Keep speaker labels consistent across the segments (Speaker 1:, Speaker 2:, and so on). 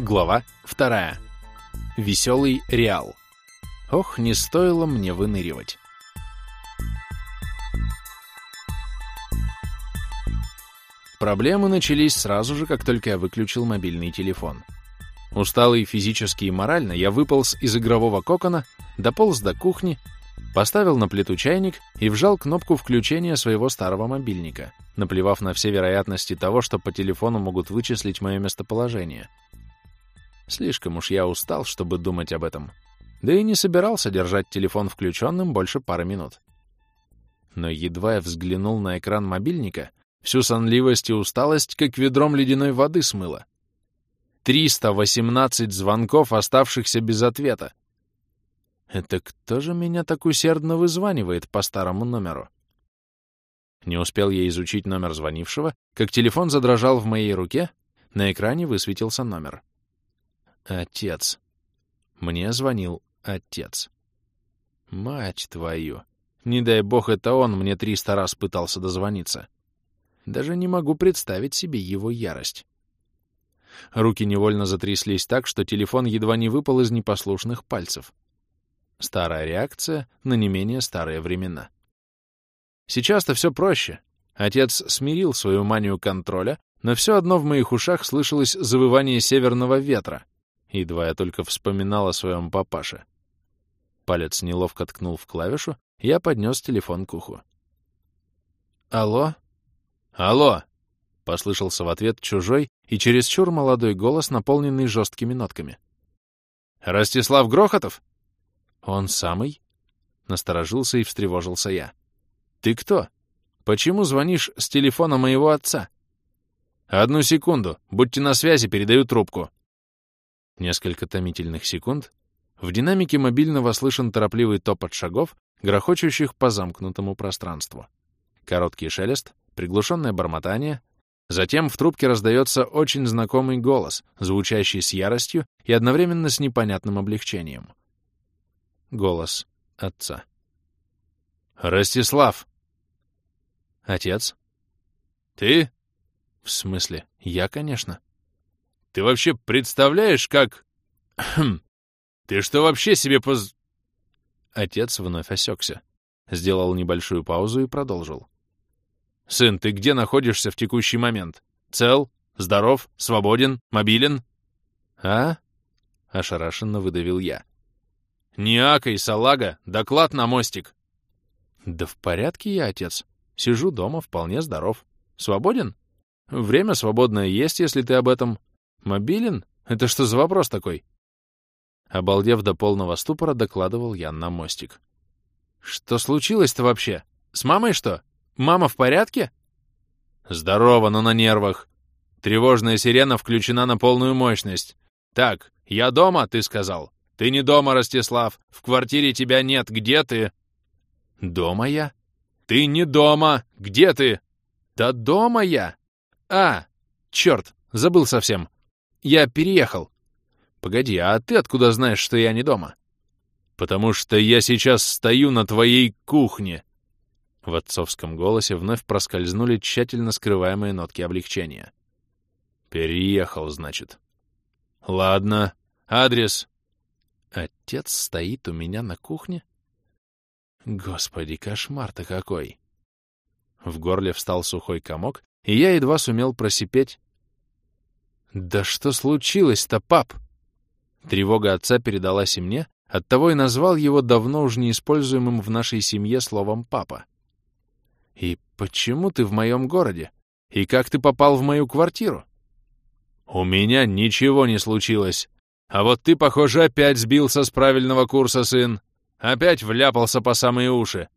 Speaker 1: Глава вторая. Веселый Реал. Ох, не стоило мне выныривать. Проблемы начались сразу же, как только я выключил мобильный телефон. Усталый физически и морально, я выполз из игрового кокона, дополз до кухни, поставил на плиту чайник и вжал кнопку включения своего старого мобильника, наплевав на все вероятности того, что по телефону могут вычислить мое местоположение. Слишком уж я устал, чтобы думать об этом. Да и не собирался держать телефон включенным больше пары минут. Но едва я взглянул на экран мобильника, всю сонливость и усталость как ведром ледяной воды смыло. 318 звонков, оставшихся без ответа. Это кто же меня так усердно вызванивает по старому номеру? Не успел я изучить номер звонившего, как телефон задрожал в моей руке, на экране высветился номер. Отец. Мне звонил отец. Мать твою! Не дай бог, это он мне триста раз пытался дозвониться. Даже не могу представить себе его ярость. Руки невольно затряслись так, что телефон едва не выпал из непослушных пальцев. Старая реакция на не менее старые времена. Сейчас-то все проще. Отец смирил свою манию контроля, но все одно в моих ушах слышалось завывание северного ветра, едва я только вспоминал о своем папаше. Палец неловко ткнул в клавишу, я поднес телефон к уху. «Алло?» «Алло!» — послышался в ответ чужой и чересчур молодой голос, наполненный жесткими нотками. «Ростислав Грохотов?» «Он самый?» — насторожился и встревожился я. «Ты кто? Почему звонишь с телефона моего отца?» «Одну секунду. Будьте на связи, передаю трубку». Несколько томительных секунд. В динамике мобильного слышен торопливый топот шагов, грохочущих по замкнутому пространству. Короткий шелест, приглушенное бормотание. Затем в трубке раздается очень знакомый голос, звучащий с яростью и одновременно с непонятным облегчением. Голос отца. «Ростислав!» «Отец?» «Ты?» «В смысле? Я, конечно». «Ты вообще представляешь, как...» «Хм! Ты что вообще себе поз...» Отец вновь осекся, сделал небольшую паузу и продолжил. «Сын, ты где находишься в текущий момент? Цел? Здоров? Свободен? Мобилен?» «А?» — ошарашенно выдавил я. «Не акай, салага, доклад на мостик!» «Да в порядке я, отец. Сижу дома, вполне здоров. Свободен? Время свободное есть, если ты об этом. Мобилен? Это что за вопрос такой?» Обалдев до полного ступора, докладывал я на мостик. «Что случилось-то вообще? С мамой что? Мама в порядке?» «Здорово, но на нервах. Тревожная сирена включена на полную мощность. Так, я дома, ты сказал?» «Ты не дома, Ростислав! В квартире тебя нет! Где ты?» «Дома я?» «Ты не дома! Где ты?» «Да дома я!» «А, черт, забыл совсем. Я переехал». «Погоди, а ты откуда знаешь, что я не дома?» «Потому что я сейчас стою на твоей кухне!» В отцовском голосе вновь проскользнули тщательно скрываемые нотки облегчения. «Переехал, значит». «Ладно. Адрес Отец стоит у меня на кухне? Господи, кошмар-то какой! В горле встал сухой комок, и я едва сумел просипеть. «Да что случилось-то, пап?» Тревога отца передалась и мне, оттого и назвал его давно уже неиспользуемым в нашей семье словом «папа». «И почему ты в моем городе? И как ты попал в мою квартиру?» «У меня ничего не случилось. А вот ты, похоже, опять сбился с правильного курса, сын. Опять вляпался по самые уши.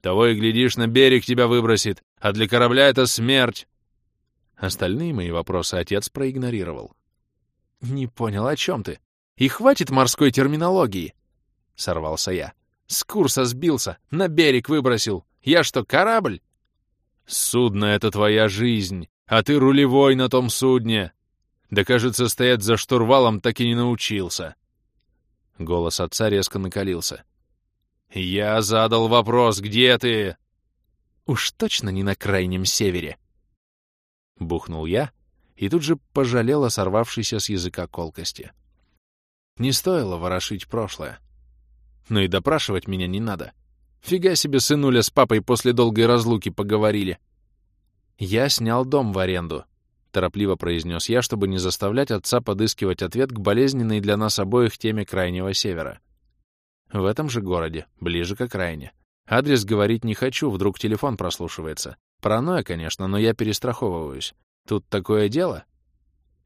Speaker 1: Того и глядишь, на берег тебя выбросит, а для корабля это смерть. Остальные мои вопросы отец проигнорировал. «Не понял, о чем ты? И хватит морской терминологии!» — сорвался я. «С курса сбился, на берег выбросил. Я что, корабль?» «Судно — это твоя жизнь, а ты рулевой на том судне. Да, кажется, стоять за штурвалом так и не научился. Голос отца резко накалился. «Я задал вопрос, где ты?» «Уж точно не на крайнем севере!» Бухнул я, и тут же пожалел о сорвавшейся с языка колкости. Не стоило ворошить прошлое. Но и допрашивать меня не надо. Фига себе сынуля с папой после долгой разлуки поговорили. Я снял дом в аренду, — торопливо произнес я, чтобы не заставлять отца подыскивать ответ к болезненной для нас обоих теме Крайнего Севера. В этом же городе, ближе к окраине. Адрес говорить не хочу, вдруг телефон прослушивается. Паранойя, конечно, но я перестраховываюсь. Тут такое дело?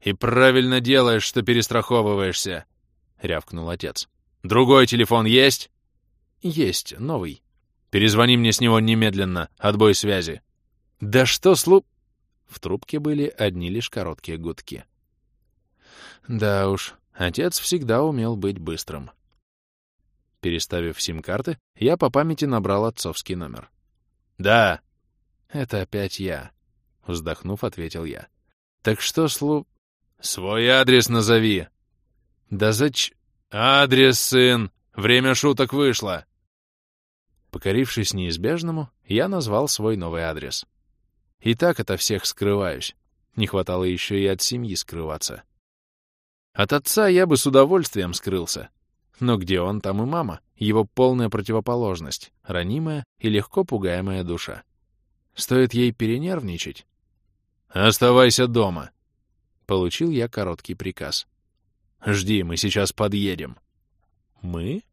Speaker 1: И правильно делаешь, что перестраховываешься, — рявкнул отец. Другой телефон есть? Есть, новый. Перезвони мне с него немедленно, отбой связи. Да что слу... В трубке были одни лишь короткие гудки. Да уж, отец всегда умел быть быстрым. Переставив сим-карты, я по памяти набрал отцовский номер. «Да!» «Это опять я», — вздохнув, ответил я. «Так что, слу...» «Свой адрес назови!» «Да зач...» «Адрес, сын! Время шуток вышло!» Покорившись неизбежному, я назвал свой новый адрес. И так от всех скрываюсь. Не хватало еще и от семьи скрываться. От отца я бы с удовольствием скрылся, но где он, там и мама, его полная противоположность, ранимая и легко пугаемая душа. Стоит ей перенервничать. «Оставайся дома!» Получил я короткий приказ. «Жди, мы сейчас подъедем». «Мы?»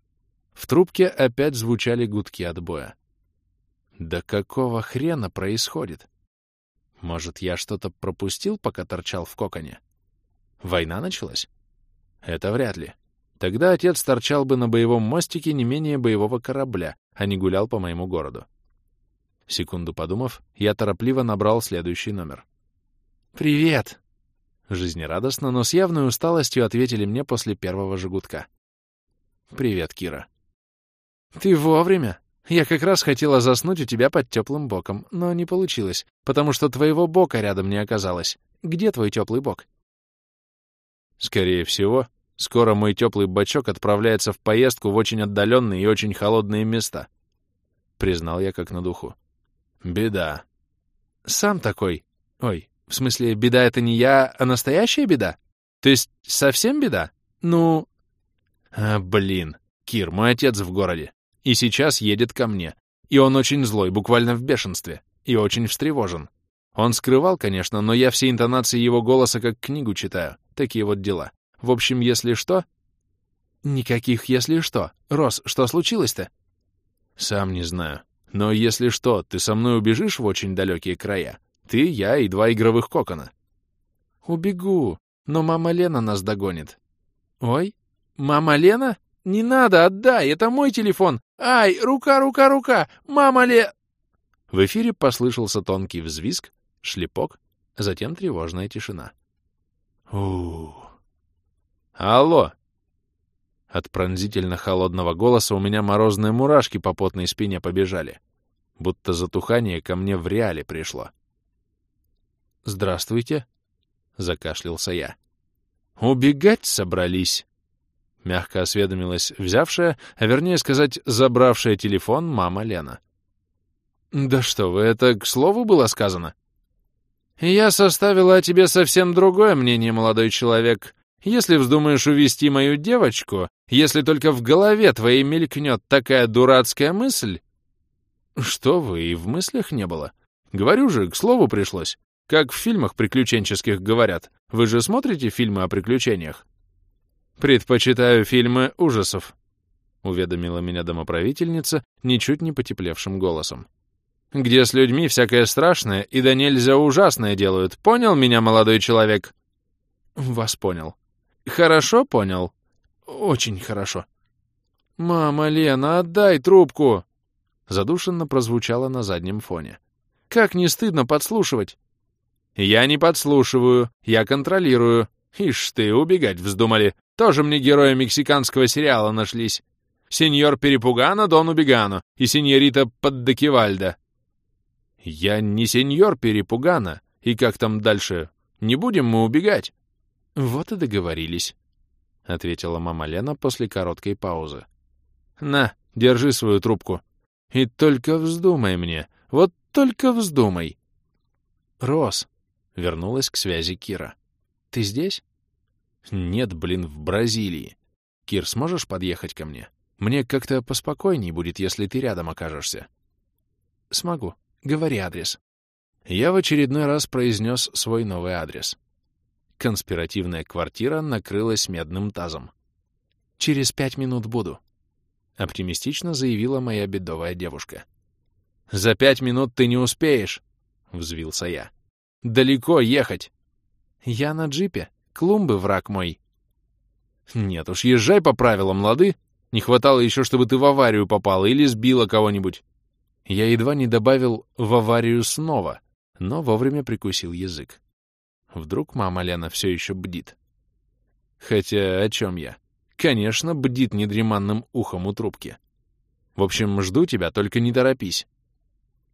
Speaker 1: В трубке опять звучали гудки отбоя. «Да какого хрена происходит? Может, я что-то пропустил, пока торчал в коконе? Война началась? Это вряд ли. Тогда отец торчал бы на боевом мостике не менее боевого корабля, а не гулял по моему городу. Секунду подумав, я торопливо набрал следующий номер. «Привет!» Жизнерадостно, но с явной усталостью ответили мне после первого жигутка. «Привет, Кира». «Ты вовремя. Я как раз хотела заснуть у тебя под теплым боком, но не получилось, потому что твоего бока рядом не оказалось. Где твой теплый бок?» «Скорее всего, Скоро мой теплый бачок отправляется в поездку в очень отдаленные и очень холодные места. Признал я как на духу. Беда. Сам такой. Ой, в смысле, беда это не я, а настоящая беда? То есть совсем беда? Ну... А, блин. Кир, мой отец в городе. И сейчас едет ко мне. И он очень злой, буквально в бешенстве. И очень встревожен. Он скрывал, конечно, но я все интонации его голоса как книгу читаю. Такие вот дела. В общем, если что... Никаких «если что». Рос, что случилось-то? Сам не знаю. Но если что, ты со мной убежишь в очень далекие края? Ты, я и два игровых кокона. Убегу, но мама Лена нас догонит. Ой, мама Лена? Не надо, отдай, это мой телефон. Ай, рука, рука, рука, мама Ле... В эфире послышался тонкий взвизг, шлепок, затем тревожная тишина. Ух. «Алло!» От пронзительно холодного голоса у меня морозные мурашки по потной спине побежали, будто затухание ко мне в реале пришло. «Здравствуйте», — закашлялся я. «Убегать собрались», — мягко осведомилась взявшая, а вернее сказать, забравшая телефон мама Лена. «Да что вы, это к слову было сказано?» «Я составила о тебе совсем другое мнение, молодой человек», если вздумаешь увести мою девочку, если только в голове твоей мелькнет такая дурацкая мысль... Что вы, и в мыслях не было. Говорю же, к слову пришлось. Как в фильмах приключенческих говорят. Вы же смотрите фильмы о приключениях? Предпочитаю фильмы ужасов, — уведомила меня домоправительница ничуть не потеплевшим голосом. «Где с людьми всякое страшное и да нельзя ужасное делают. Понял меня, молодой человек?» «Вас понял», Хорошо понял? Очень хорошо. «Мама, Лена, отдай трубку!» Задушенно прозвучало на заднем фоне. «Как не стыдно подслушивать?» «Я не подслушиваю, я контролирую. Ишь ты, убегать вздумали. Тоже мне герои мексиканского сериала нашлись. Сеньор Перепугано, Дон Убегано и сеньорита Поддекивальда». «Я не сеньор Перепугано. И как там дальше? Не будем мы убегать?» «Вот и договорились», — ответила мама Лена после короткой паузы. «На, держи свою трубку. И только вздумай мне, вот только вздумай». «Рос», Вернулась к связи Кира. «Ты здесь?» «Нет, блин, в Бразилии. Кир, сможешь подъехать ко мне? Мне как-то поспокойней будет, если ты рядом окажешься». «Смогу. Говори адрес». Я в очередной раз произнес свой новый адрес. Конспиративная квартира накрылась медным тазом. «Через пять минут буду», — оптимистично заявила моя бедовая девушка. «За пять минут ты не успеешь», — взвился я. «Далеко ехать». «Я на джипе. Клумбы, враг мой». «Нет уж, езжай по правилам, лады. Не хватало еще, чтобы ты в аварию попала или сбила кого-нибудь». Я едва не добавил «в аварию снова», но вовремя прикусил язык. Вдруг мама Лена все еще бдит. Хотя о чем я? Конечно, бдит недреманным ухом у трубки. В общем, жду тебя, только не торопись.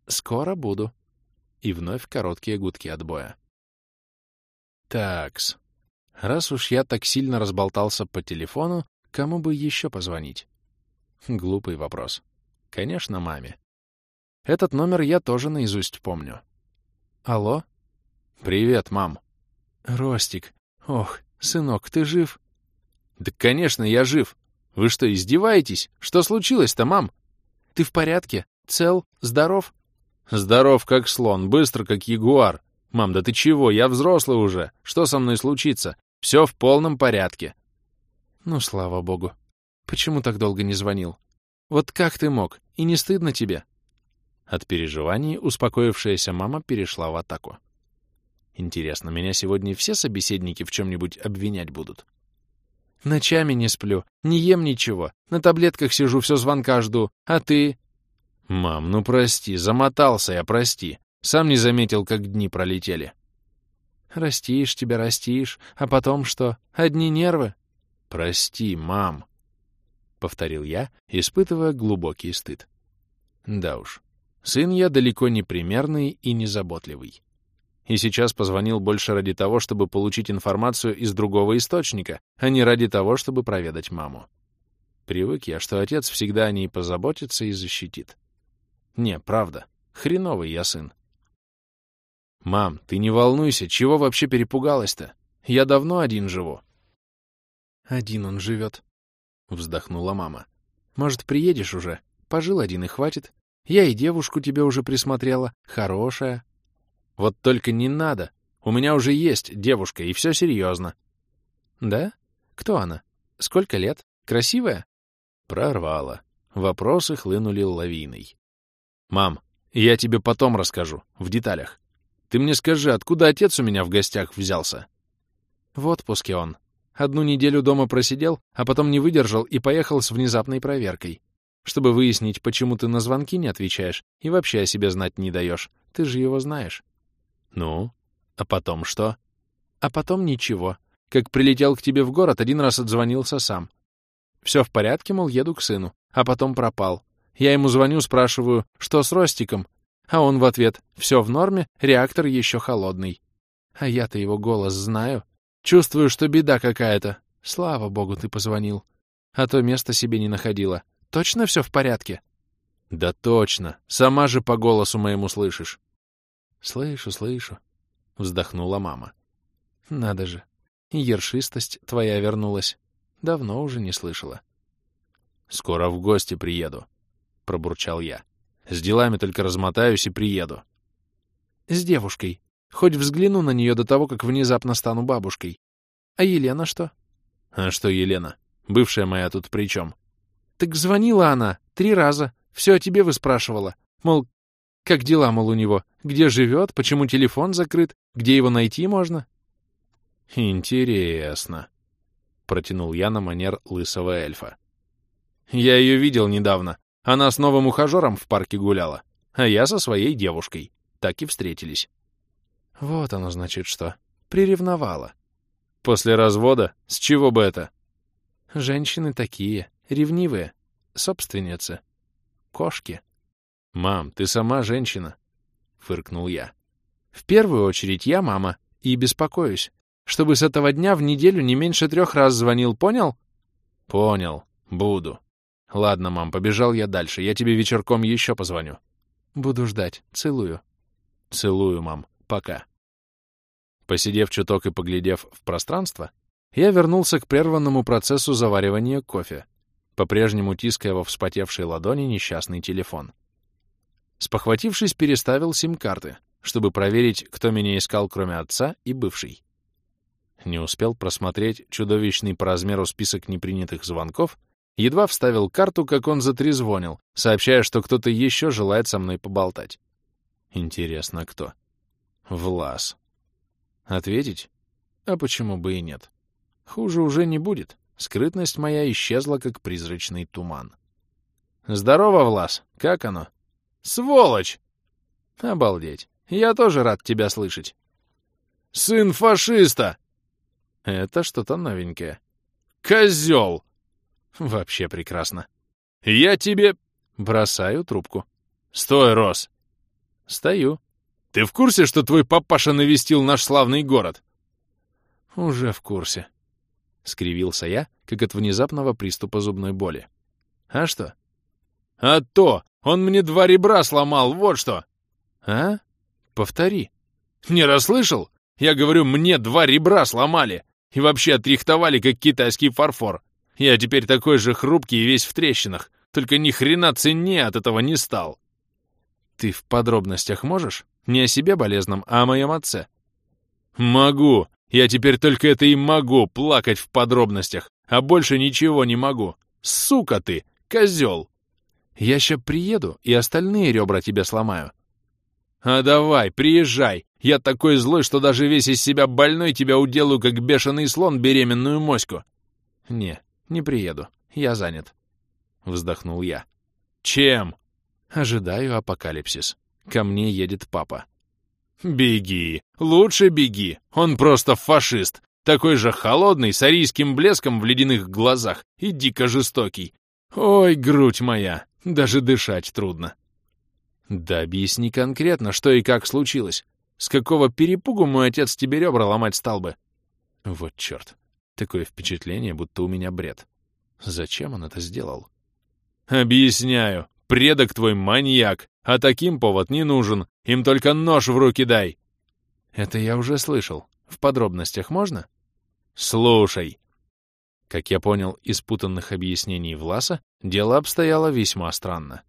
Speaker 1: Скоро буду. И вновь короткие гудки отбоя. Такс. Раз уж я так сильно разболтался по телефону, кому бы еще позвонить? Глупый вопрос. Конечно, маме. Этот номер я тоже наизусть помню. Алло? Привет, мам. «Ростик! Ох, сынок, ты жив?» «Да, конечно, я жив. Вы что, издеваетесь? Что случилось-то, мам?» «Ты в порядке? Цел? Здоров?» «Здоров, как слон, быстро, как ягуар. Мам, да ты чего? Я взрослый уже. Что со мной случится? Все в полном порядке». «Ну, слава богу. Почему так долго не звонил? Вот как ты мог? И не стыдно тебе?» От переживаний успокоившаяся мама перешла в атаку. Интересно, меня сегодня все собеседники в чем-нибудь обвинять будут? Ночами не сплю, не ем ничего, на таблетках сижу, все звонка жду, а ты... Мам, ну прости, замотался я, прости. Сам не заметил, как дни пролетели. Растишь тебя, растишь, а потом что, одни нервы? Прости, мам, — повторил я, испытывая глубокий стыд. Да уж, сын я далеко не примерный и незаботливый и сейчас позвонил больше ради того, чтобы получить информацию из другого источника, а не ради того, чтобы проведать маму. Привык я, что отец всегда о ней позаботится и защитит. Не, правда, хреновый я сын. «Мам, ты не волнуйся, чего вообще перепугалась-то? Я давно один живу». «Один он живет», — вздохнула мама. «Может, приедешь уже? Пожил один и хватит. Я и девушку тебе уже присмотрела, хорошая, вот только не надо. У меня уже есть девушка, и все серьезно. Да? Кто она? Сколько лет? Красивая? Прорвала. Вопросы хлынули лавиной. Мам, я тебе потом расскажу, в деталях. Ты мне скажи, откуда отец у меня в гостях взялся? В отпуске он. Одну неделю дома просидел, а потом не выдержал и поехал с внезапной проверкой. Чтобы выяснить, почему ты на звонки не отвечаешь и вообще о себе знать не даешь. Ты же его знаешь. Ну, а потом что? А потом ничего. Как прилетел к тебе в город, один раз отзвонился сам. Все в порядке, мол, еду к сыну. А потом пропал. Я ему звоню, спрашиваю, что с Ростиком? А он в ответ, все в норме, реактор еще холодный. А я-то его голос знаю. Чувствую, что беда какая-то. Слава богу, ты позвонил. А то место себе не находила. Точно все в порядке? Да точно. Сама же по голосу моему слышишь. «Слышу, слышу», — вздохнула мама. «Надо же, ершистость твоя вернулась. Давно уже не слышала». «Скоро в гости приеду», — пробурчал я. «С делами только размотаюсь и приеду». «С девушкой. Хоть взгляну на нее до того, как внезапно стану бабушкой. А Елена что?» «А что Елена? Бывшая моя тут при чем?» «Так звонила она три раза. Все о тебе выспрашивала. Мол, как дела, мол, у него? Где живет? Почему телефон закрыт? Где его найти можно? Интересно. Протянул я на манер лысого эльфа. Я ее видел недавно. Она с новым ухажером в парке гуляла, а я со своей девушкой. Так и встретились. Вот оно, значит, что. Приревновала. После развода? С чего бы это? Женщины такие, ревнивые, собственницы, кошки. «Мам, ты сама женщина», — фыркнул я. «В первую очередь я мама, и беспокоюсь. Чтобы с этого дня в неделю не меньше трех раз звонил, понял?» «Понял. Буду. Ладно, мам, побежал я дальше. Я тебе вечерком еще позвоню». «Буду ждать. Целую». «Целую, мам. Пока». Посидев чуток и поглядев в пространство, я вернулся к прерванному процессу заваривания кофе, по-прежнему тиская во вспотевшей ладони несчастный телефон. Спохватившись, переставил сим-карты, чтобы проверить, кто меня искал, кроме отца и бывший. Не успел просмотреть чудовищный по размеру список непринятых звонков, едва вставил карту, как он затрезвонил, сообщая, что кто-то еще желает со мной поболтать. Интересно, кто? Влас. Ответить? А почему бы и нет? Хуже уже не будет. Скрытность моя исчезла, как призрачный туман. «Здорово, Влас! Как оно?» «Сволочь!» «Обалдеть! Я тоже рад тебя слышать!» «Сын фашиста!» «Это что-то новенькое». «Козел!» «Вообще прекрасно!» «Я тебе...» Бросаю трубку. «Стой, Рос!» «Стою». «Ты в курсе, что твой папаша навестил наш славный город?» «Уже в курсе», — скривился я, как от внезапного приступа зубной боли. «А что?» «А то! Он мне два ребра сломал, вот что!» «А? Повтори». «Не расслышал? Я говорю, мне два ребра сломали и вообще отрихтовали, как китайский фарфор. Я теперь такой же хрупкий и весь в трещинах, только ни хрена ценнее от этого не стал». «Ты в подробностях можешь? Не о себе болезном, а о моем отце?» «Могу. Я теперь только это и могу, плакать в подробностях, а больше ничего не могу. Сука ты, козел!» «Я ща приеду и остальные ребра тебе сломаю». «А давай, приезжай. Я такой злой, что даже весь из себя больной тебя уделаю, как бешеный слон беременную моську». «Не, не приеду. Я занят», — вздохнул я. «Чем?» «Ожидаю апокалипсис. Ко мне едет папа». «Беги! Лучше беги! Он просто фашист! Такой же холодный, с арийским блеском в ледяных глазах и дико жестокий. Ой, грудь моя! Даже дышать трудно!» «Да объясни конкретно, что и как случилось. С какого перепугу мой отец тебе ребра ломать стал бы?» «Вот черт! Такое впечатление, будто у меня бред. Зачем он это сделал?» «Объясняю. Предок твой маньяк, а таким повод не нужен. Им только нож в руки дай. Это я уже слышал. В подробностях можно? Слушай. Как я понял из путанных объяснений Власа, дело обстояло весьма странно.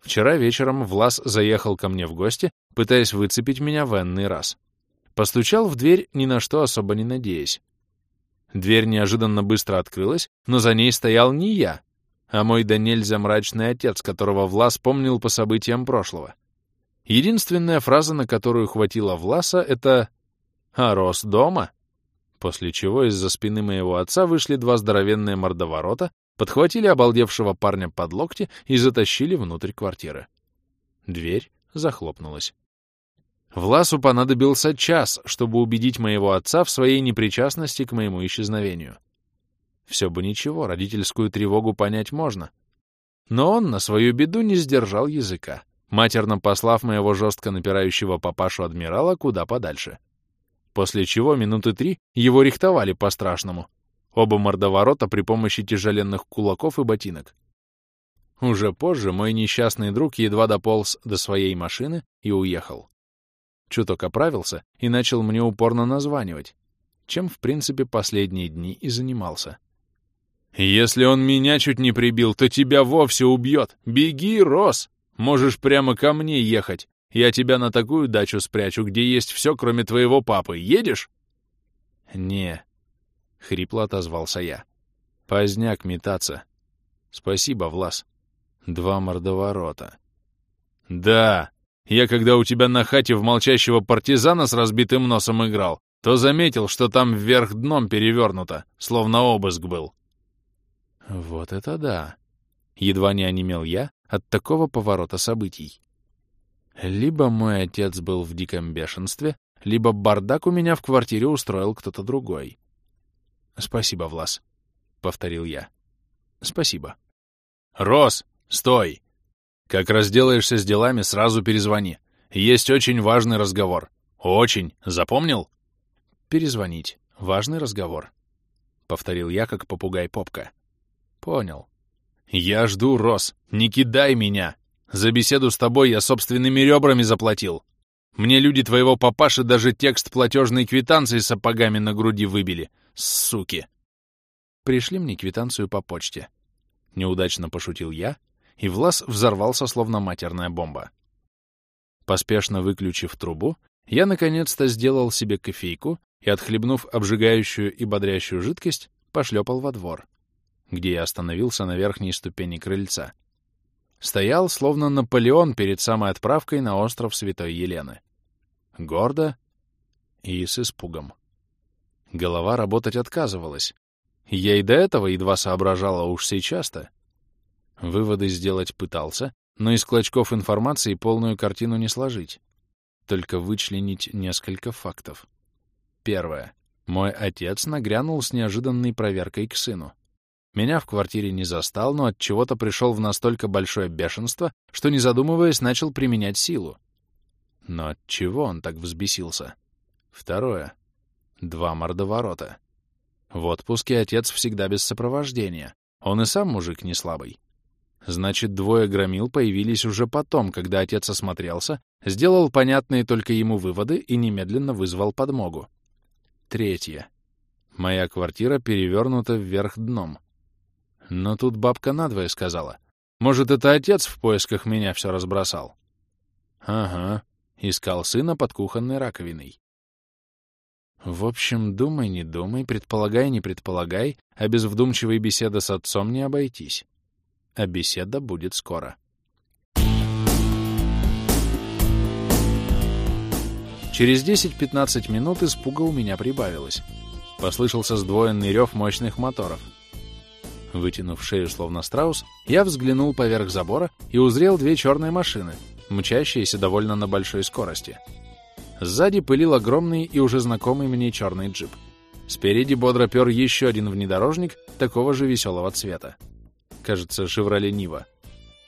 Speaker 1: Вчера вечером Влас заехал ко мне в гости, пытаясь выцепить меня в энный раз. Постучал в дверь, ни на что особо не надеясь. Дверь неожиданно быстро открылась, но за ней стоял не я, а мой да нельзя мрачный отец, которого Влас помнил по событиям прошлого. Единственная фраза, на которую хватило Власа, это «А рос дома?» После чего из-за спины моего отца вышли два здоровенные мордоворота, подхватили обалдевшего парня под локти и затащили внутрь квартиры. Дверь захлопнулась. Власу понадобился час, чтобы убедить моего отца в своей непричастности к моему исчезновению. Все бы ничего, родительскую тревогу понять можно. Но он на свою беду не сдержал языка, матерно послав моего жестко напирающего папашу-адмирала куда подальше. После чего минуты три его рихтовали по-страшному. Оба мордоворота при помощи тяжеленных кулаков и ботинок. Уже позже мой несчастный друг едва дополз до своей машины и уехал. Чуток оправился и начал мне упорно названивать, чем, в принципе, последние дни и занимался. «Если он меня чуть не прибил, то тебя вовсе убьет. Беги, Рос! Можешь прямо ко мне ехать. Я тебя на такую дачу спрячу, где есть все, кроме твоего папы. Едешь?» «Не», — хрипло отозвался я. «Поздняк метаться. Спасибо, Влас. Два мордоворота». «Да, я когда у тебя на хате в молчащего партизана с разбитым носом играл, то заметил, что там вверх дном перевернуто, словно обыск был. Вот это да! Едва не онемел я от такого поворота событий. Либо мой отец был в диком бешенстве, либо бардак у меня в квартире устроил кто-то другой. «Спасибо, Влас», — повторил я. «Спасибо». «Рос, стой! Как разделаешься с делами, сразу перезвони. Есть очень важный разговор. Очень. Запомнил?» «Перезвонить. Важный разговор», — повторил я, как попугай Попка. Понял. Я жду, Рос. Не кидай меня. За беседу с тобой я собственными ребрами заплатил. Мне люди твоего папаши даже текст платежной квитанции сапогами на груди выбили. Суки!»
Speaker 2: «Пришли мне квитанцию по почте». Неудачно пошутил я, и Влас взорвался, словно матерная бомба. Поспешно выключив трубу, я наконец-то сделал себе кофейку и, отхлебнув обжигающую и бодрящую жидкость, пошлепал во двор, где я остановился на верхней ступени крыльца. Стоял, словно Наполеон перед самой отправкой на остров Святой Елены. Гордо и с испугом. Голова работать отказывалась. Я и до этого едва соображала уж сейчас-то. Выводы сделать пытался, но из клочков информации полную картину не сложить. Только вычленить несколько фактов. Первое. Мой отец нагрянул с неожиданной проверкой к сыну. Меня в квартире не застал, но от чего-то пришел в настолько большое бешенство, что, не задумываясь, начал применять силу. Но от чего он так взбесился? Второе. Два мордоворота. В отпуске отец всегда без сопровождения. Он и сам мужик не слабый. Значит, двое громил появились уже потом, когда отец осмотрелся, сделал понятные только ему выводы и немедленно вызвал подмогу. Третье. Моя квартира перевернута вверх дном. Но тут бабка надвое сказала. Может, это отец в поисках меня все разбросал? Ага, искал сына под кухонной раковиной. В общем, думай, не думай, предполагай, не предполагай, а без вдумчивой беседы с отцом не обойтись. А беседа будет скоро. Через 10-15 минут испуга у меня прибавилось. Послышался сдвоенный рев мощных моторов. Вытянув шею, словно страус, я взглянул поверх забора и узрел две черные машины, мчащиеся довольно на большой скорости. Сзади пылил огромный и уже знакомый мне черный джип. Спереди бодро пер еще один внедорожник такого же веселого цвета. Кажется, «Шевроле Нива».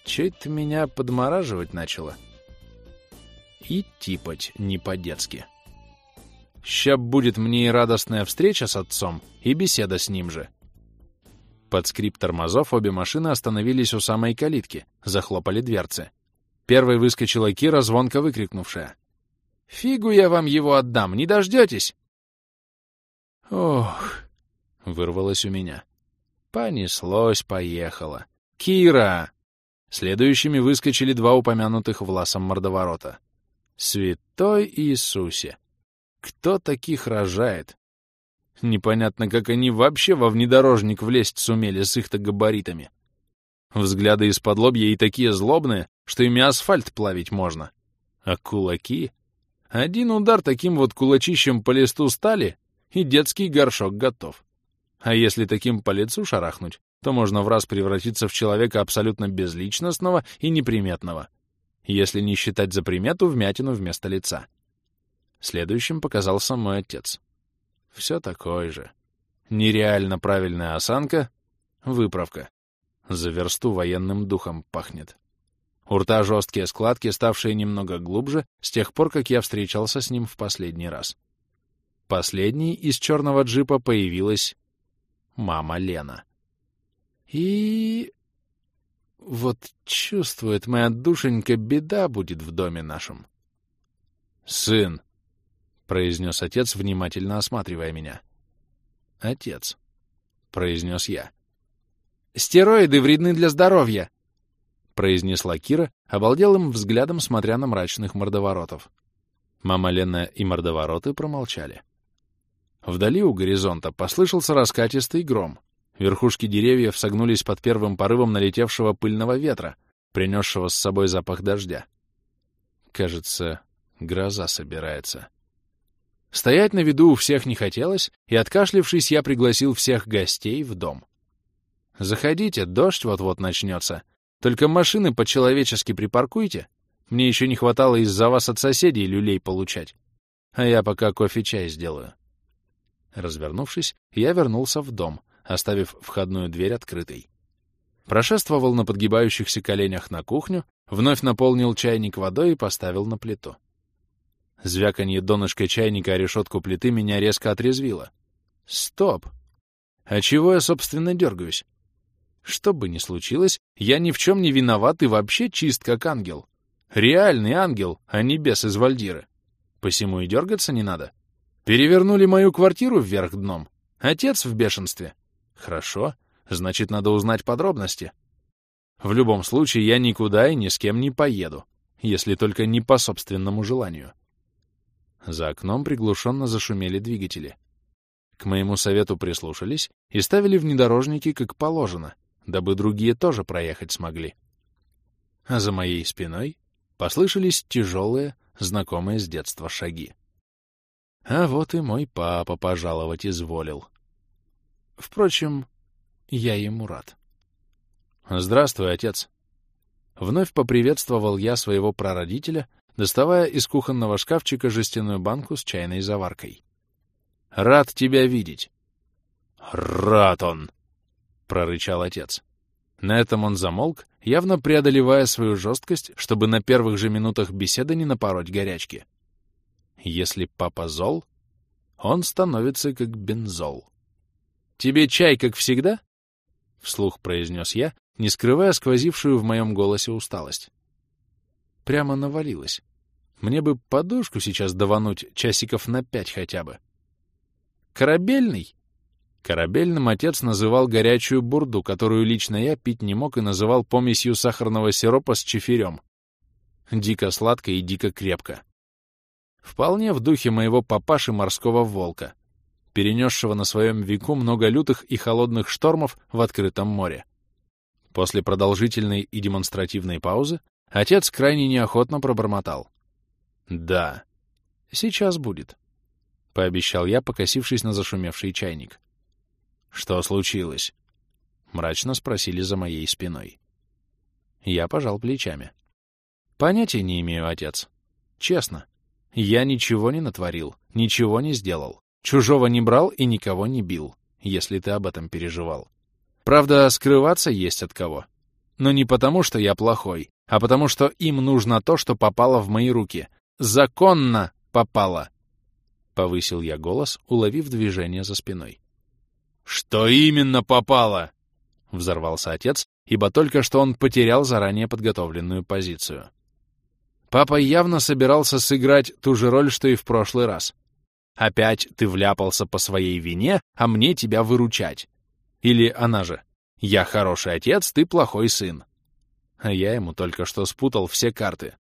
Speaker 2: Чуть-то меня подмораживать начало и типать не по-детски. Ща будет мне и радостная встреча с отцом, и беседа с ним же. Под скрип тормозов обе машины остановились у самой калитки, захлопали дверцы. Первой выскочила Кира, звонко выкрикнувшая. «Фигу я вам его отдам, не дождетесь!» «Ох!» — вырвалось у меня. Понеслось, поехало. «Кира!» Следующими выскочили два упомянутых Власом мордоворота. Святой Иисусе! Кто таких рожает? Непонятно, как они вообще во внедорожник влезть сумели с их-то габаритами. Взгляды из-под лобья и такие злобные, что ими асфальт плавить можно. А кулаки? Один удар таким вот кулачищем по листу стали, и детский горшок готов. А если таким по лицу шарахнуть, то можно в раз превратиться в человека абсолютно безличностного и неприметного — если не считать за примету вмятину вместо лица. Следующим показался мой отец. Все такое же. Нереально правильная осанка, выправка. За версту военным духом пахнет. У рта жесткие складки, ставшие немного глубже, с тех пор, как я встречался с ним в последний раз. Последней из черного джипа появилась мама Лена. И вот чувствует моя душенька, беда будет в доме нашем. «Сын!» — произнес отец, внимательно осматривая меня. «Отец», — произнес я. «Стероиды вредны для здоровья», — произнесла Кира, обалделым взглядом смотря на мрачных мордоворотов. Мама Лена и мордовороты промолчали. Вдали у горизонта послышался раскатистый гром — Верхушки деревьев согнулись под первым порывом налетевшего пыльного ветра, принесшего с собой запах дождя. Кажется, гроза собирается. Стоять на виду у всех не хотелось, и, откашлившись, я пригласил всех гостей в дом. «Заходите, дождь вот-вот начнется. Только машины по-человечески припаркуйте. Мне еще не хватало из-за вас от соседей люлей получать. А я пока кофе-чай сделаю». Развернувшись, я вернулся в дом — оставив входную дверь открытой. Прошествовал на подгибающихся коленях на кухню, вновь наполнил чайник водой и поставил на плиту. Звяканье донышка чайника о решетку плиты меня резко отрезвило. Стоп! А чего я, собственно, дергаюсь? Что бы ни случилось, я ни в чем не виноват и вообще чист как ангел. Реальный ангел, а не бес из Вальдиры. Посему и дергаться не надо. Перевернули мою квартиру вверх дном. Отец в бешенстве. Хорошо, значит, надо узнать подробности. В любом случае, я никуда и ни с кем не поеду, если только не по собственному желанию. За окном приглушенно зашумели двигатели. К моему совету прислушались и ставили внедорожники как положено, дабы другие тоже проехать смогли. А за моей спиной послышались тяжелые, знакомые с детства шаги. А вот и мой папа пожаловать изволил. Впрочем, я ему рад. «Здравствуй, отец!» Вновь поприветствовал я своего прародителя, доставая из кухонного шкафчика жестяную банку с чайной заваркой. «Рад тебя видеть!» «Рад он!» — прорычал отец. На этом он замолк, явно преодолевая свою жесткость, чтобы на первых же минутах беседы не напороть горячки. Если папа зол, он становится как бензол. «Тебе чай, как всегда?» — вслух произнес я, не скрывая сквозившую в моем голосе усталость. Прямо навалилась. Мне бы подушку сейчас давануть часиков на пять хотя бы. «Корабельный?» Корабельным отец называл горячую бурду, которую лично я пить не мог и называл помесью сахарного сиропа с чефирем. Дико сладко и дико крепко. Вполне в духе моего папаши морского волка, перенесшего на своем веку много лютых и холодных штормов в открытом море. После продолжительной и демонстративной паузы отец крайне неохотно пробормотал. «Да, сейчас будет», — пообещал я, покосившись на зашумевший чайник. «Что случилось?» — мрачно спросили за моей спиной. Я пожал плечами. «Понятия не имею, отец. Честно. Я ничего не натворил, ничего не сделал. Чужого не брал и никого не бил, если ты об этом переживал. Правда, скрываться есть от кого. Но не потому, что я плохой, а потому, что им нужно то, что попало в мои руки. Законно попало!» Повысил я голос, уловив движение за спиной. «Что именно попало?» — взорвался отец, ибо только что он потерял заранее подготовленную позицию. Папа явно собирался сыграть ту же роль, что и в прошлый раз. Опять ты вляпался по своей вине, а мне тебя выручать. Или она же «Я хороший отец, ты плохой сын». А я ему только что спутал все карты.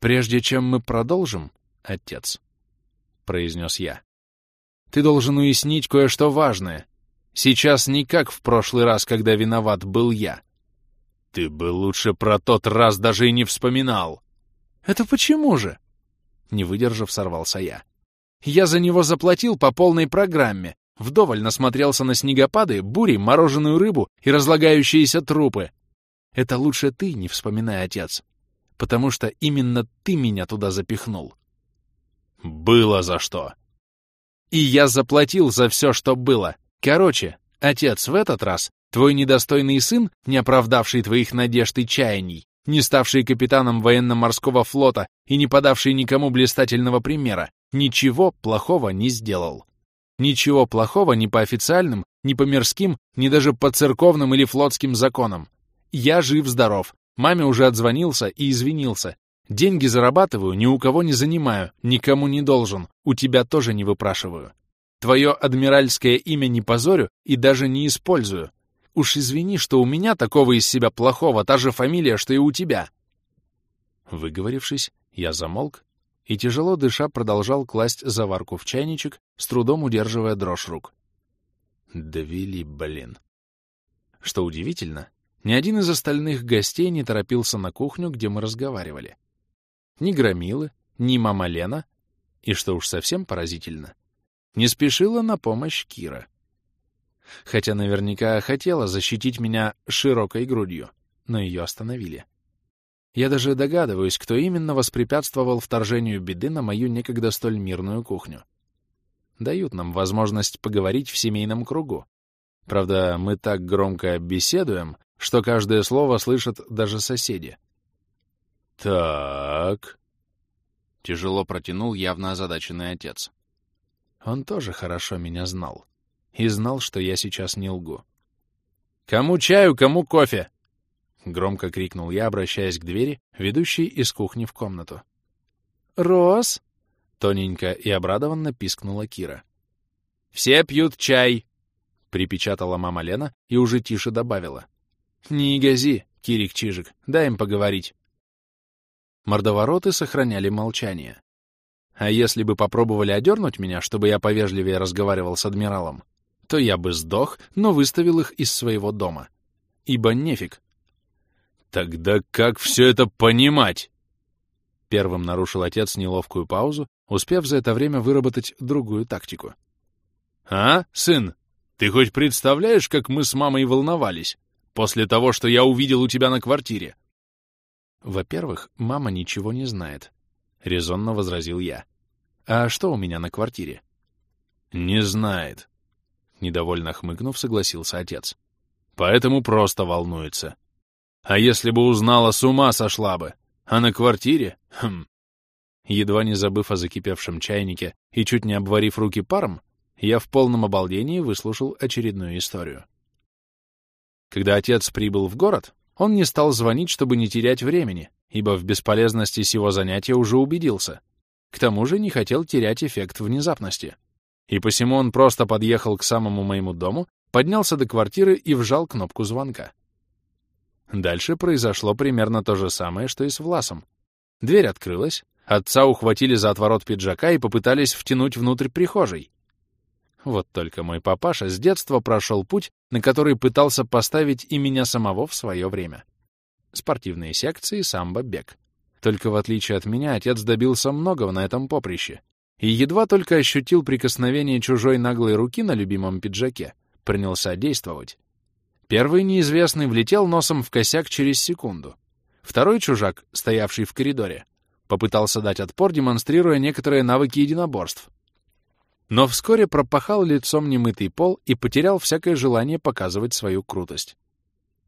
Speaker 2: «Прежде чем мы продолжим, отец», — произнес я, — «ты должен уяснить кое-что важное. Сейчас не как в прошлый раз, когда виноват был я». «Ты бы лучше про тот раз даже и не вспоминал». «Это почему же?» Не выдержав, сорвался я. «Я за него заплатил по полной программе, Вдоволь насмотрелся на снегопады, бури, мороженую рыбу и разлагающиеся трупы. Это лучше ты не вспоминай, отец, потому что именно ты меня туда запихнул. Было за что. И я заплатил за все, что было. Короче, отец, в этот раз твой недостойный сын, не оправдавший твоих надежд и чаяний, не ставший капитаном военно-морского флота и не подавший никому блистательного примера, ничего плохого не сделал. Ничего плохого ни по официальным, ни по мирским, ни даже по церковным или флотским законам. Я жив-здоров, маме уже отзвонился и извинился. Деньги зарабатываю, ни у кого не занимаю, никому не должен, у тебя тоже не выпрашиваю. Твое адмиральское имя не позорю и даже не использую. Уж извини, что у меня такого из себя плохого та же фамилия, что и у тебя. Выговорившись, я замолк и, тяжело дыша, продолжал класть заварку в чайничек, с трудом удерживая дрожь рук. Довели, блин. Что удивительно, ни один из остальных гостей не торопился на кухню, где мы разговаривали. Ни Громилы, ни мама Лена, и, что уж совсем поразительно, не спешила на помощь Кира. Хотя наверняка хотела защитить меня широкой грудью, но ее остановили. Я даже догадываюсь, кто именно воспрепятствовал вторжению беды на мою некогда столь мирную кухню. Дают нам возможность поговорить в семейном кругу. Правда, мы так громко беседуем, что каждое слово слышат даже соседи. «Так...» — тяжело протянул явно озадаченный отец. Он тоже хорошо меня знал. И знал, что я сейчас не лгу. «Кому чаю, кому кофе?» — громко крикнул я, обращаясь к двери, ведущей из кухни в комнату. «Рос!» Тоненько и обрадованно пискнула Кира. «Все пьют чай!» — припечатала мама Лена и уже тише добавила. «Не гази, Кирик-Чижик, дай им поговорить». Мордовороты сохраняли молчание. А если бы попробовали одернуть меня, чтобы я повежливее разговаривал с адмиралом, то я бы сдох, но выставил их из своего дома. Ибо нефиг.
Speaker 1: «Тогда как все это понимать?»
Speaker 2: Первым нарушил отец неловкую паузу, успев за это время выработать другую тактику.
Speaker 1: «А, сын, ты хоть представляешь, как мы с мамой волновались после того, что я увидел у тебя на квартире?»
Speaker 2: «Во-первых, мама ничего не знает», — резонно возразил я. «А что у меня на квартире?»
Speaker 1: «Не знает», — недовольно хмыкнув, согласился отец. «Поэтому просто волнуется. А если бы узнала, с ума сошла бы. А на квартире? Хм».
Speaker 2: Едва не забыв о закипевшем чайнике и чуть не обварив руки паром, я в полном обалдении выслушал очередную историю. Когда отец прибыл в город, он не стал звонить, чтобы не терять времени, ибо в бесполезности сего занятия уже убедился. К тому же не хотел терять эффект внезапности. И посему он просто подъехал к самому моему дому, поднялся до квартиры и вжал кнопку звонка. Дальше произошло примерно то же самое, что и с Власом. Дверь открылась, отца ухватили за отворот пиджака и попытались втянуть внутрь прихожей. Вот только мой папаша с детства прошел путь, на который пытался поставить и меня самого в свое время. Спортивные секции, самбо, бег. Только в отличие от меня, отец добился многого на этом поприще. И едва только ощутил прикосновение чужой наглой руки на любимом пиджаке, принялся действовать. Первый неизвестный влетел носом в косяк через секунду. Второй чужак, стоявший в коридоре, попытался дать отпор, демонстрируя некоторые навыки единоборств, но вскоре пропахал лицом немытый пол и потерял всякое желание показывать свою крутость.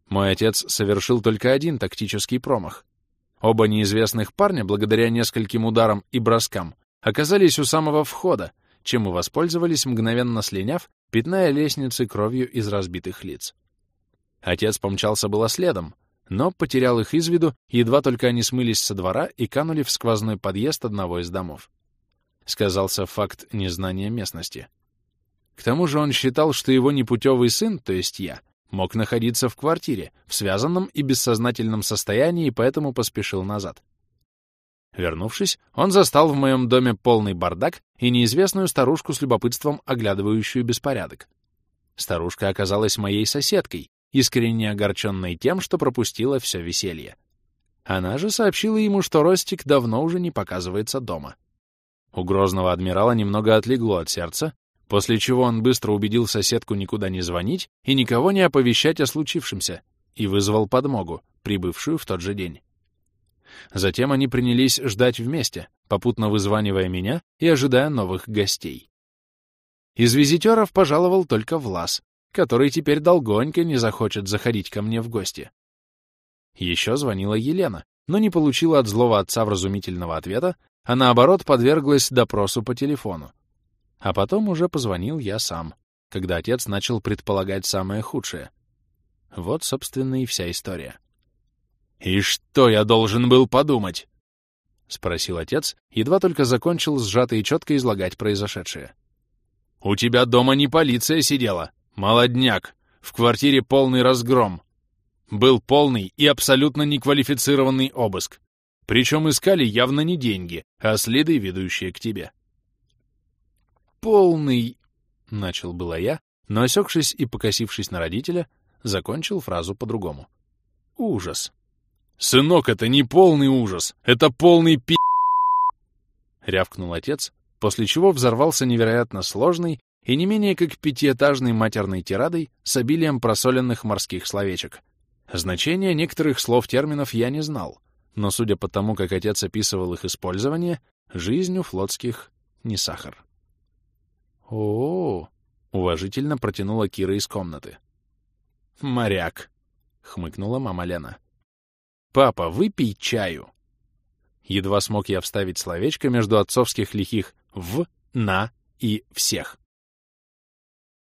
Speaker 2: Мой отец совершил только один тактический промах. Оба неизвестных парня, благодаря нескольким ударам и броскам, оказались у самого входа, чем и воспользовались, мгновенно слиняв, пятная лестницы кровью из разбитых лиц. Отец помчался было следом, но потерял их из виду, едва только они смылись со двора и канули в сквозной подъезд одного из домов сказался факт незнания местности. К тому же он считал, что его непутевый сын, то есть я, мог находиться в квартире, в связанном и бессознательном состоянии, и поэтому поспешил назад. Вернувшись, он застал в моем доме полный бардак и неизвестную старушку с любопытством, оглядывающую беспорядок. Старушка оказалась моей соседкой, искренне огорченной тем, что пропустила все веселье. Она же сообщила ему, что Ростик давно уже не показывается дома. У грозного адмирала немного отлегло от сердца, после чего он быстро убедил соседку никуда не звонить и никого не оповещать о случившемся, и вызвал подмогу, прибывшую в тот же день. Затем они принялись ждать вместе, попутно вызванивая меня и ожидая новых гостей. Из визитеров пожаловал только Влас, который теперь долгонько не захочет заходить ко мне в гости. Еще звонила Елена, но не получила от злого отца вразумительного ответа, а наоборот подверглась допросу по телефону. А потом уже позвонил я сам, когда отец начал предполагать самое худшее. Вот, собственно, и вся история.
Speaker 1: «И что я должен был подумать?»
Speaker 2: — спросил отец, едва только закончил сжато и четко излагать произошедшее.
Speaker 1: «У тебя дома не полиция сидела, молодняк, в квартире полный разгром. Был полный и абсолютно неквалифицированный обыск. Причем искали явно не деньги, а следы, ведущие к тебе.
Speaker 2: «Полный...» — начал было я, но, осекшись и покосившись на родителя, закончил фразу по-другому. «Ужас!»
Speaker 1: «Сынок, это не полный ужас! Это полный пи...»
Speaker 2: — рявкнул отец, после чего взорвался невероятно сложный и не менее как пятиэтажной матерной тирадой с обилием просоленных морских словечек. Значения некоторых слов-терминов я не знал, но, судя по тому, как отец описывал их использование, жизнь у флотских не сахар. «О-о-о!» — уважительно протянула Кира из комнаты.
Speaker 1: «Моряк!»
Speaker 2: — хмыкнула мама Лена. «Папа, выпей чаю!» Едва смог я вставить словечко между отцовских лихих «в», «на» и «всех».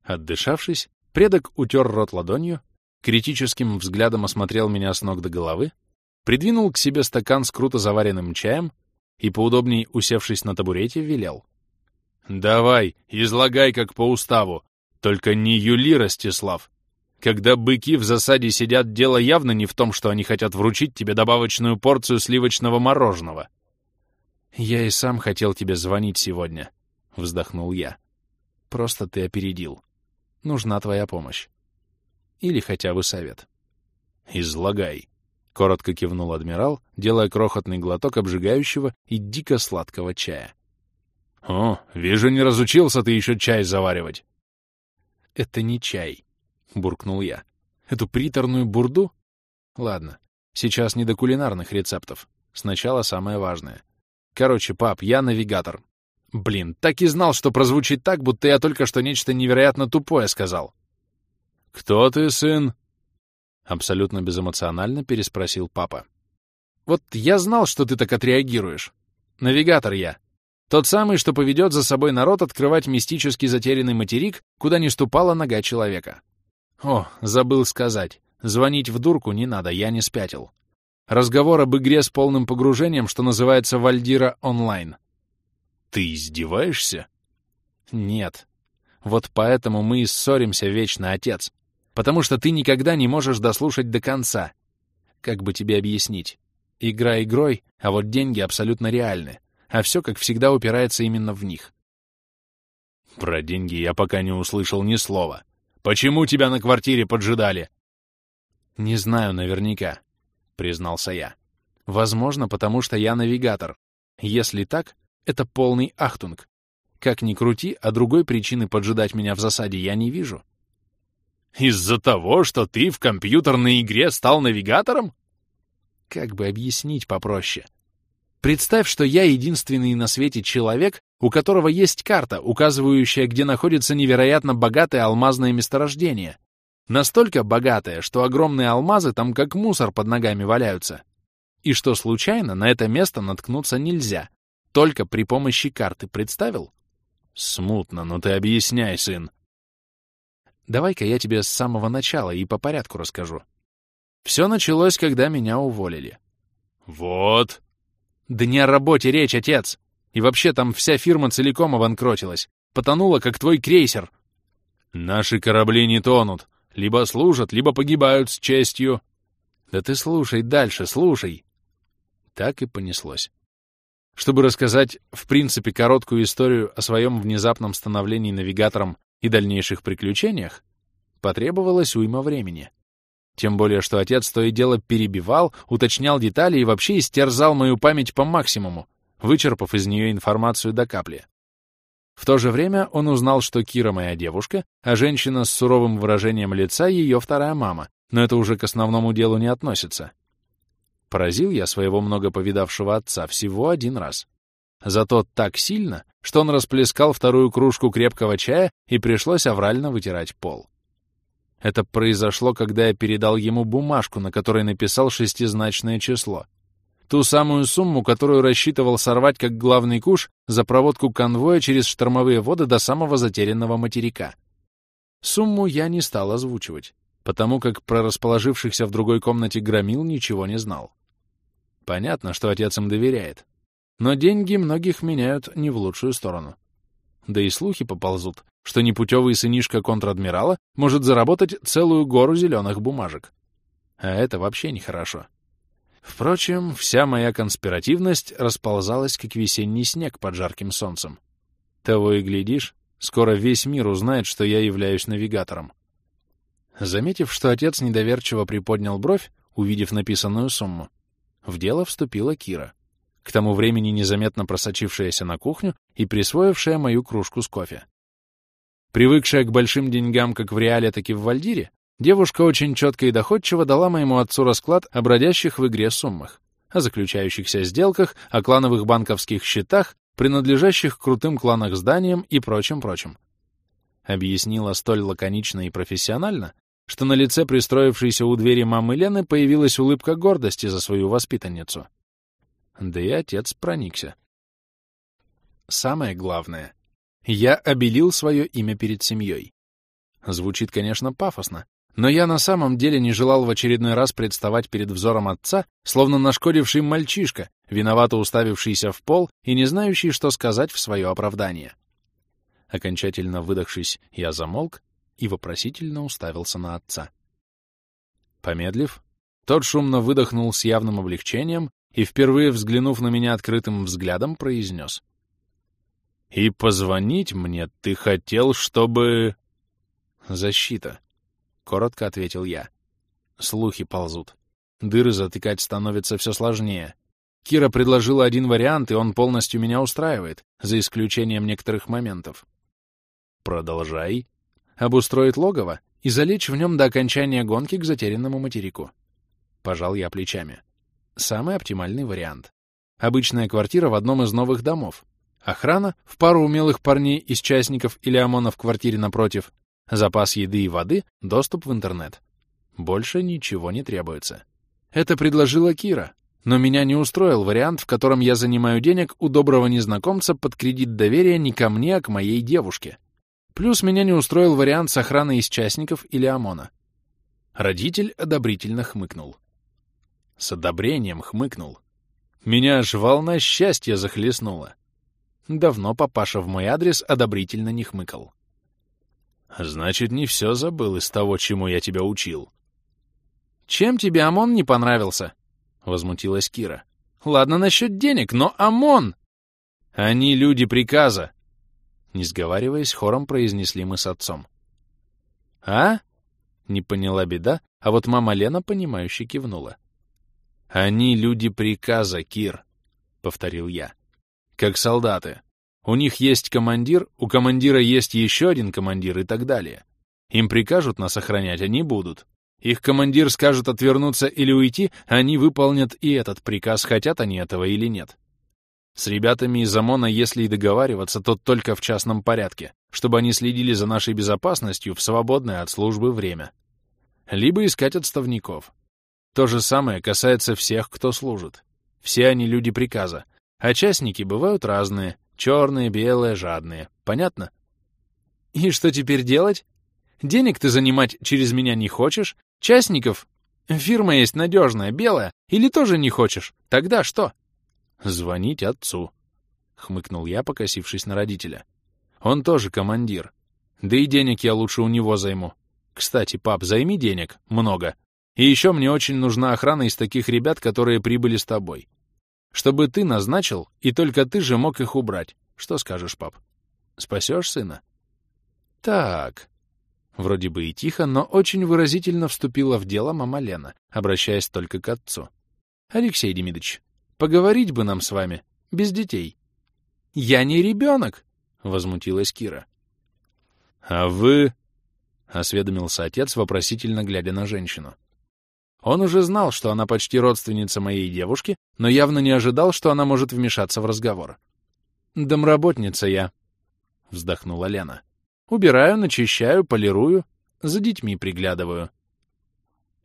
Speaker 2: Отдышавшись, предок утер рот ладонью, критическим взглядом осмотрел меня с ног до головы, придвинул к себе стакан с круто заваренным чаем, и, поудобней усевшись на табурете, велел.
Speaker 1: «Давай, излагай как по уставу. Только не Юли, Ростислав. Когда быки в засаде сидят, дело явно не в том, что они хотят вручить тебе добавочную порцию сливочного мороженого».
Speaker 2: «Я и сам хотел тебе звонить сегодня», — вздохнул я. «Просто ты опередил. Нужна твоя помощь. Или хотя бы совет».
Speaker 1: «Излагай», —
Speaker 2: коротко кивнул адмирал, делая крохотный глоток обжигающего и дико сладкого чая.
Speaker 1: «О, вижу, не разучился ты еще чай заваривать».
Speaker 2: «Это не чай», — буркнул я. «Эту приторную бурду? Ладно, сейчас не до кулинарных рецептов. Сначала самое важное. Короче, пап, я навигатор. Блин, так и знал, что прозвучит так, будто я только что нечто невероятно тупое сказал».
Speaker 1: «Кто ты, сын?»
Speaker 2: Абсолютно безэмоционально переспросил папа. «Вот я знал, что ты так отреагируешь. Навигатор я. Тот самый, что поведет за собой народ открывать мистически затерянный материк, куда не ступала нога человека. О, забыл сказать. Звонить в дурку не надо, я не спятил. Разговор об игре с полным погружением, что называется Вальдира онлайн.
Speaker 1: Ты издеваешься?
Speaker 2: Нет. Вот поэтому мы и ссоримся вечно, отец потому что ты никогда не можешь дослушать до конца. Как бы тебе объяснить? Игра игрой, а вот деньги абсолютно реальны, а все, как всегда, упирается именно в них.
Speaker 1: Про деньги я пока не услышал ни слова. Почему тебя на квартире поджидали?
Speaker 2: Не знаю наверняка, признался я. Возможно, потому что я навигатор. Если так, это полный ахтунг. Как ни крути, а другой причины поджидать меня в засаде я не вижу.
Speaker 1: Из-за того, что ты в компьютерной игре стал навигатором?
Speaker 2: Как бы объяснить попроще? Представь, что я единственный на свете человек, у которого есть карта, указывающая, где находится невероятно богатое алмазное месторождение. Настолько богатое, что огромные алмазы там как мусор под ногами валяются. И что случайно на это место наткнуться нельзя. Только при помощи карты, представил?
Speaker 1: Смутно, но ты объясняй, сын.
Speaker 2: Давай-ка я тебе с самого начала и по порядку расскажу. Все началось, когда меня уволили.
Speaker 1: Вот.
Speaker 2: Да не о работе речь, отец. И вообще там вся фирма целиком обанкротилась. Потонула, как твой крейсер.
Speaker 1: Наши корабли не тонут. Либо служат, либо погибают с честью.
Speaker 2: Да ты слушай дальше, слушай. Так и понеслось. Чтобы рассказать, в принципе, короткую историю о своем внезапном становлении навигатором и дальнейших приключениях потребовалось уйма времени. Тем более, что отец то и дело перебивал, уточнял детали и вообще истерзал мою память по максимуму, вычерпав из нее информацию до капли. В то же время он узнал, что Кира моя девушка, а женщина с суровым выражением лица — ее вторая мама, но это уже к основному делу не относится. Поразил я своего много повидавшего отца всего один раз. Зато так сильно, что он расплескал вторую кружку крепкого чая и пришлось аврально вытирать пол. Это произошло, когда я передал ему бумажку, на которой написал шестизначное число. Ту самую сумму, которую рассчитывал сорвать как главный куш за проводку конвоя через штормовые воды до самого затерянного материка. Сумму я не стал озвучивать, потому как про расположившихся в другой комнате громил ничего не знал. Понятно, что отец им доверяет. Но деньги многих меняют не в лучшую сторону. Да и слухи поползут, что непутевый сынишка контр-адмирала может заработать целую гору зеленых бумажек. А это вообще нехорошо. Впрочем, вся моя конспиративность расползалась, как весенний снег под жарким солнцем. Того и глядишь, скоро весь мир узнает, что я являюсь навигатором. Заметив, что отец недоверчиво приподнял бровь, увидев написанную сумму, в дело вступила Кира — к тому времени незаметно просочившаяся на кухню и присвоившая мою кружку с кофе. Привыкшая к большим деньгам как в реале, так и в Вальдире, девушка очень четко и доходчиво дала моему отцу расклад о бродящих в игре суммах, о заключающихся сделках, о клановых банковских счетах, принадлежащих крутым кланах зданиям и прочим-прочим. Объяснила столь лаконично и профессионально, что на лице пристроившейся у двери мамы Лены появилась улыбка гордости за свою воспитанницу. Да и отец проникся. Самое главное, я обелил свое имя перед семьей. Звучит, конечно, пафосно, Но я на самом деле не желал в очередной раз представать перед взором отца, словно нашкодивший мальчишка, виновато уставившийся в пол и не знающий, что сказать в свое оправдание. Окончательно выдохшись, я замолк и вопросительно уставился на отца. Помедлив, тот шумно выдохнул с явным облегчением и, впервые взглянув на меня открытым взглядом, произнес. «И позвонить мне ты хотел, чтобы...» «Защита», — коротко ответил я. Слухи ползут. Дыры затыкать становится все сложнее. Кира предложила один вариант, и он полностью меня устраивает, за исключением некоторых моментов. Продолжай. Обустроить логово и залечь в нем до окончания гонки к затерянному материку. Пожал я плечами. Самый оптимальный вариант. Обычная квартира в одном из новых домов. Охрана в пару умелых парней из частников или ОМОНа в квартире напротив. Запас еды и воды, доступ в интернет. Больше ничего не требуется. Это предложила Кира, но меня не устроил вариант, в котором я занимаю денег у доброго незнакомца под кредит доверия не ко мне, а к моей девушке. Плюс меня не устроил вариант с охраной из частников или ОМОНа. Родитель одобрительно хмыкнул. С одобрением хмыкнул. Меня аж волна счастья захлестнула. Давно папаша в мой адрес одобрительно не хмыкал. «Значит, не все забыл из того, чему я тебя учил». «Чем тебе ОМОН не понравился?» — возмутилась Кира. «Ладно насчет денег, но ОМОН!» «Они люди приказа!» Не сговариваясь, хором произнесли мы с отцом. «А?» — не поняла беда, а вот мама Лена, понимающе кивнула. «Они люди приказа, Кир», — повторил я. «Как солдаты. У них есть командир, у командира есть еще один командир и так далее. Им прикажут нас охранять, они будут. Их командир скажет отвернуться или уйти, они выполнят и этот приказ, хотят они этого или нет. С ребятами из ОМОНа, если и договариваться, то только в частном порядке, чтобы они следили за нашей безопасностью в свободное от службы время. Либо искать отставников. То же самое касается всех, кто служит. Все они люди приказа, а частники бывают разные, черные, белые, жадные. Понятно? И что теперь делать? Денег ты занимать через меня не хочешь? Частников? Фирма есть надежная, белая. Или тоже не хочешь? Тогда что? «Звонить отцу», — хмыкнул я, покосившись на родителя. «Он тоже командир. Да и денег я лучше у него займу. Кстати, пап, займи денег. Много. И еще мне очень нужна охрана из таких ребят, которые прибыли с тобой. Чтобы ты назначил, и только ты же мог их убрать. Что скажешь, пап? Спасешь сына?» «Так...» Вроде бы и тихо, но очень выразительно вступила в дело мама Лена, обращаясь только к отцу. «Алексей Демидович, Поговорить бы нам с вами, без детей. Я не ребенок, возмутилась Кира. А вы... осведомился отец, вопросительно глядя на женщину. Он уже знал, что она почти родственница моей девушки, но явно не ожидал, что она может вмешаться в разговор. «Домработница я», — вздохнула Лена. «Убираю, начищаю, полирую, за детьми приглядываю».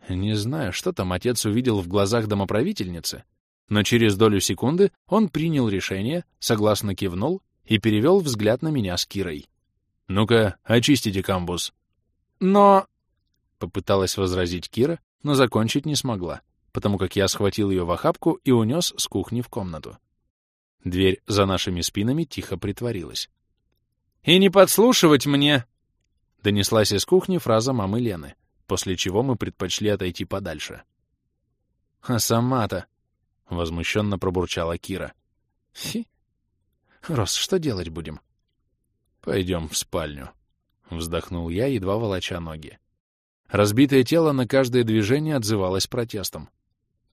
Speaker 2: Не знаю, что там отец увидел в глазах домоправительницы, но через долю секунды он принял решение, согласно кивнул и перевел взгляд на меня с Кирой. «Ну-ка, очистите камбус». «Но...» — попыталась возразить Кира, но закончить не смогла, потому как я схватил ее в охапку и унес с кухни в комнату. Дверь за нашими спинами тихо притворилась. «И не подслушивать мне!» — донеслась из кухни фраза мамы Лены, после чего мы предпочли отойти подальше. «А сама-то — возмущенно пробурчала Кира. «Фи! Рос, что делать будем?» «Пойдем в спальню», — вздохнул я, едва волоча ноги. Разбитое тело на каждое движение отзывалось протестом.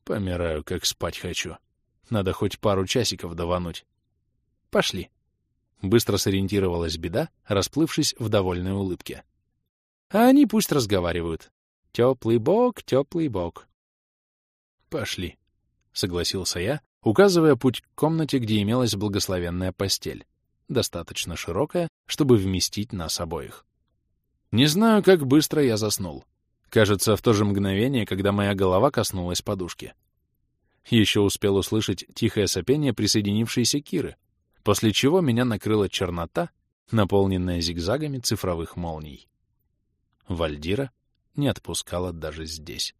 Speaker 2: «Помираю, как спать хочу. Надо хоть пару часиков давануть». «Пошли». Быстро сориентировалась беда, расплывшись в довольной улыбке. «А они пусть разговаривают. Теплый бок, теплый бок». «Пошли», согласился я, указывая путь к комнате, где имелась благословенная постель, достаточно широкая, чтобы вместить нас обоих. Не знаю, как быстро я заснул. Кажется, в то же мгновение, когда моя голова коснулась подушки. Еще успел услышать тихое сопение присоединившейся Киры, после чего меня накрыла чернота, наполненная зигзагами цифровых молний. Вальдира не отпускала даже здесь.